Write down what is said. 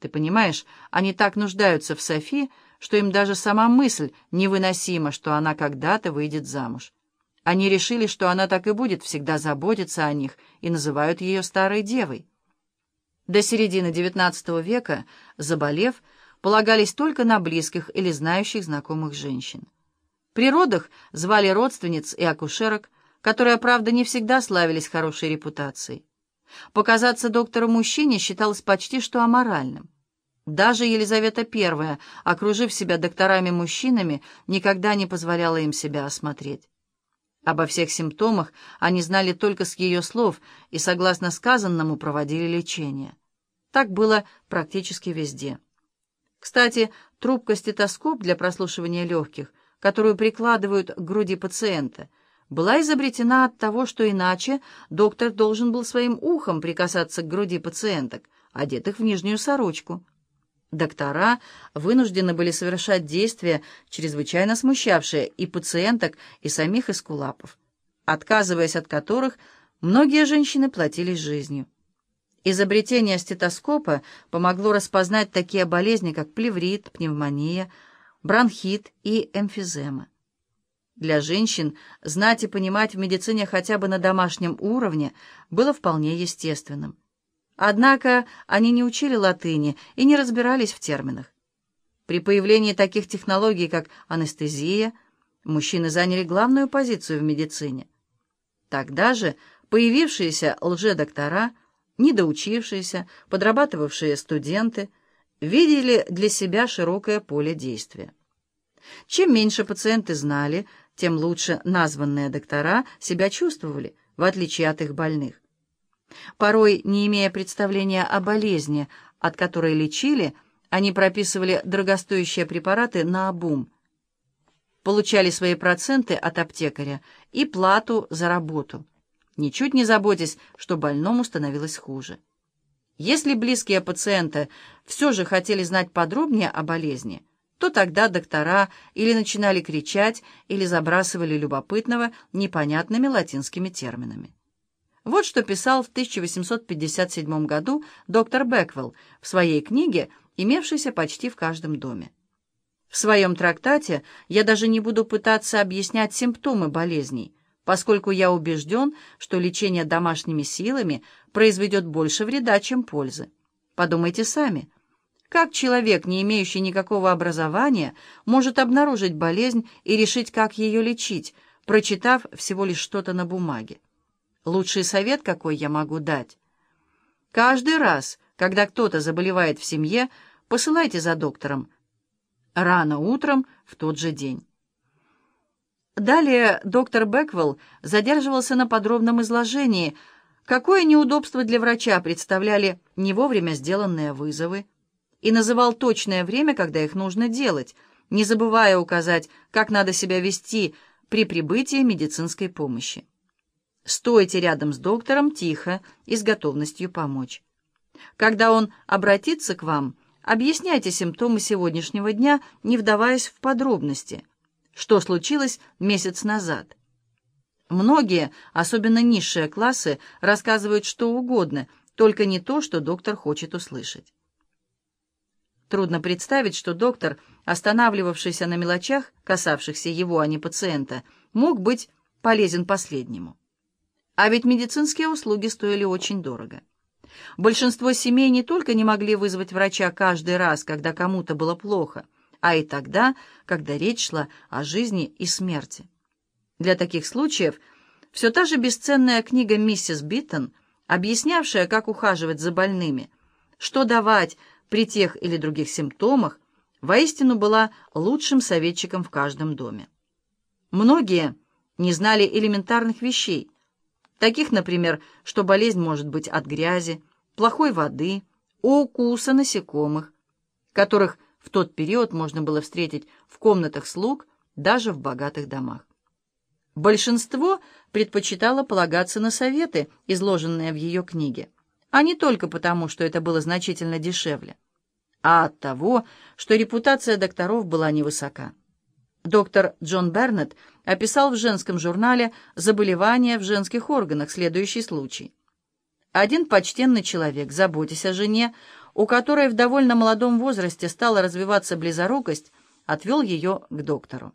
Ты понимаешь, они так нуждаются в Софи, что им даже сама мысль невыносима, что она когда-то выйдет замуж. Они решили, что она так и будет всегда заботиться о них, и называют ее старой девой. До середины XIX века, заболев, полагались только на близких или знающих знакомых женщин. При родах звали родственниц и акушерок, которые, правда, не всегда славились хорошей репутацией. Показаться доктору-мужчине считалось почти что аморальным. Даже Елизавета I, окружив себя докторами-мужчинами, никогда не позволяла им себя осмотреть. Обо всех симптомах они знали только с ее слов и, согласно сказанному, проводили лечение. Так было практически везде. Кстати, трубка-стетоскоп для прослушивания легких, которую прикладывают к груди пациента, была изобретена от того, что иначе доктор должен был своим ухом прикасаться к груди пациенток, одетых в нижнюю сорочку. Доктора вынуждены были совершать действия, чрезвычайно смущавшие и пациенток, и самих эскулапов, отказываясь от которых многие женщины платились жизнью. Изобретение стетоскопа помогло распознать такие болезни, как плеврит, пневмония, бронхит и эмфизема. Для женщин знать и понимать в медицине хотя бы на домашнем уровне было вполне естественным. Однако они не учили латыни и не разбирались в терминах. При появлении таких технологий, как анестезия, мужчины заняли главную позицию в медицине. Тогда же появившиеся лжедоктора, недоучившиеся, подрабатывавшие студенты, видели для себя широкое поле действия. Чем меньше пациенты знали, тем лучше названные доктора себя чувствовали, в отличие от их больных. Порой, не имея представления о болезни, от которой лечили, они прописывали дорогостоящие препараты на обум, получали свои проценты от аптекаря и плату за работу, ничуть не заботясь, что больному становилось хуже. Если близкие пациента все же хотели знать подробнее о болезни, то тогда доктора или начинали кричать, или забрасывали любопытного непонятными латинскими терминами. Вот что писал в 1857 году доктор Беквелл в своей книге, имевшейся почти в каждом доме. В своем трактате я даже не буду пытаться объяснять симптомы болезней, поскольку я убежден, что лечение домашними силами произведет больше вреда, чем пользы. Подумайте сами – как человек, не имеющий никакого образования, может обнаружить болезнь и решить, как ее лечить, прочитав всего лишь что-то на бумаге? Лучший совет, какой я могу дать? Каждый раз, когда кто-то заболевает в семье, посылайте за доктором. Рано утром в тот же день. Далее доктор Беквелл задерживался на подробном изложении, какое неудобство для врача представляли не вовремя сделанные вызовы, и называл точное время, когда их нужно делать, не забывая указать, как надо себя вести при прибытии медицинской помощи. Стойте рядом с доктором тихо и с готовностью помочь. Когда он обратится к вам, объясняйте симптомы сегодняшнего дня, не вдаваясь в подробности. Что случилось месяц назад? Многие, особенно низшие классы, рассказывают что угодно, только не то, что доктор хочет услышать. Трудно представить, что доктор, останавливавшийся на мелочах, касавшихся его, а не пациента, мог быть полезен последнему. А ведь медицинские услуги стоили очень дорого. Большинство семей не только не могли вызвать врача каждый раз, когда кому-то было плохо, а и тогда, когда речь шла о жизни и смерти. Для таких случаев все та же бесценная книга «Миссис Биттон», объяснявшая, как ухаживать за больными, что давать, при тех или других симптомах воистину была лучшим советчиком в каждом доме. Многие не знали элементарных вещей, таких, например, что болезнь может быть от грязи, плохой воды, укуса насекомых, которых в тот период можно было встретить в комнатах слуг даже в богатых домах. Большинство предпочитало полагаться на советы, изложенные в ее книге а не только потому, что это было значительно дешевле, а от того, что репутация докторов была невысока. Доктор Джон Бернетт описал в женском журнале «Заболевания в женских органах» следующий случай. Один почтенный человек, заботясь о жене, у которой в довольно молодом возрасте стала развиваться близорукость, отвел ее к доктору.